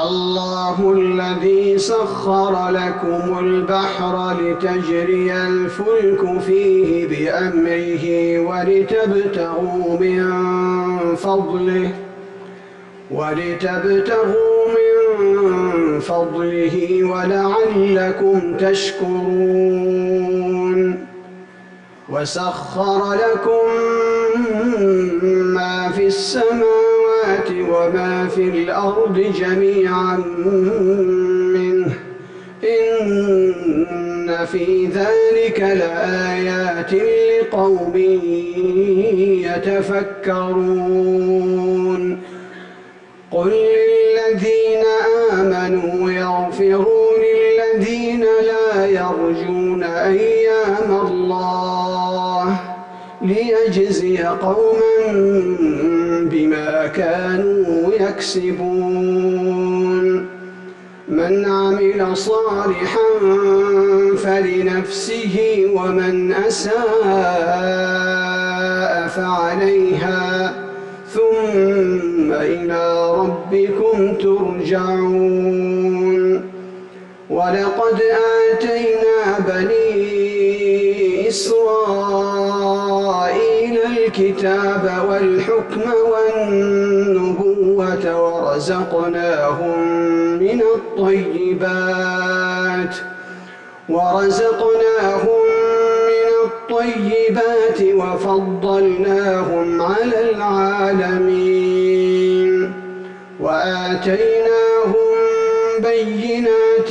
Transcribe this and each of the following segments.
الله الذي سخر لكم البحر لتجري الفلك فيه بأمره ولتبتغوا من فضله ولتبتغوا من فضله ولعلكم تشكرون وسخر لكم ما في السماوات وما في الأرض جميعا منه. إن في ذلك لآيات لقوم يتفكرون. قل للذين آمنوا يغفروا للذين لا يرجون أيام الله ليجزي قوما بما كانوا يكسبون. من عمل صالحا فلنفسه ومن أساء فعليها. ثم إلى ربكم ترجعون. ولقد آتينا بني إسرائيل الكتاب والحكم والنبوة ورزقناهم من الطيبات ورزقناهم من الطيبات وفضلناهم على العالمين وآتيناهم بينات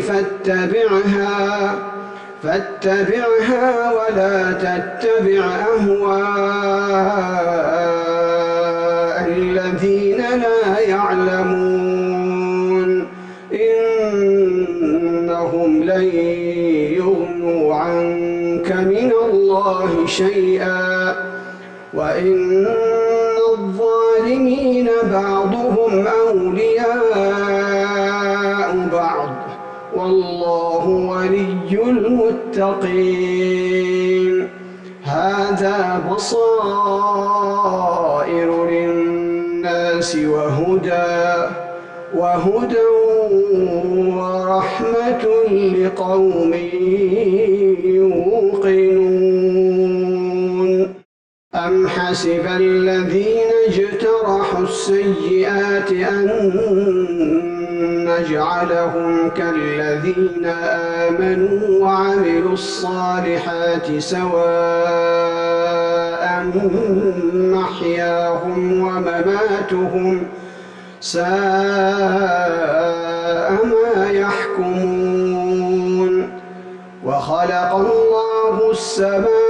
فاتبعها فاتبعها ولا تتبع أهواء الذين لا يعلمون. إنهم لن يغنوا عنك من الله شيئا. وإن الظالمين بعضهم أولياء والله ولي المتقين. هذا بصائر للناس وهدى وهدى ورحمة لقوم يوقنون. أم حسب الذين اجترحوا السيئات أن نجعلهم كالذين آمنوا وعملوا الصالحات سواء محياهم ومماتهم ساء ما يحكمون. وخلق الله السماوات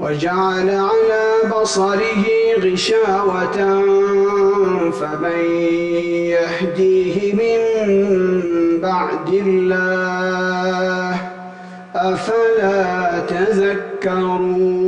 وجعل على بصره غشاوة فمن يهديه من بعد الله أفلا تذكرون؟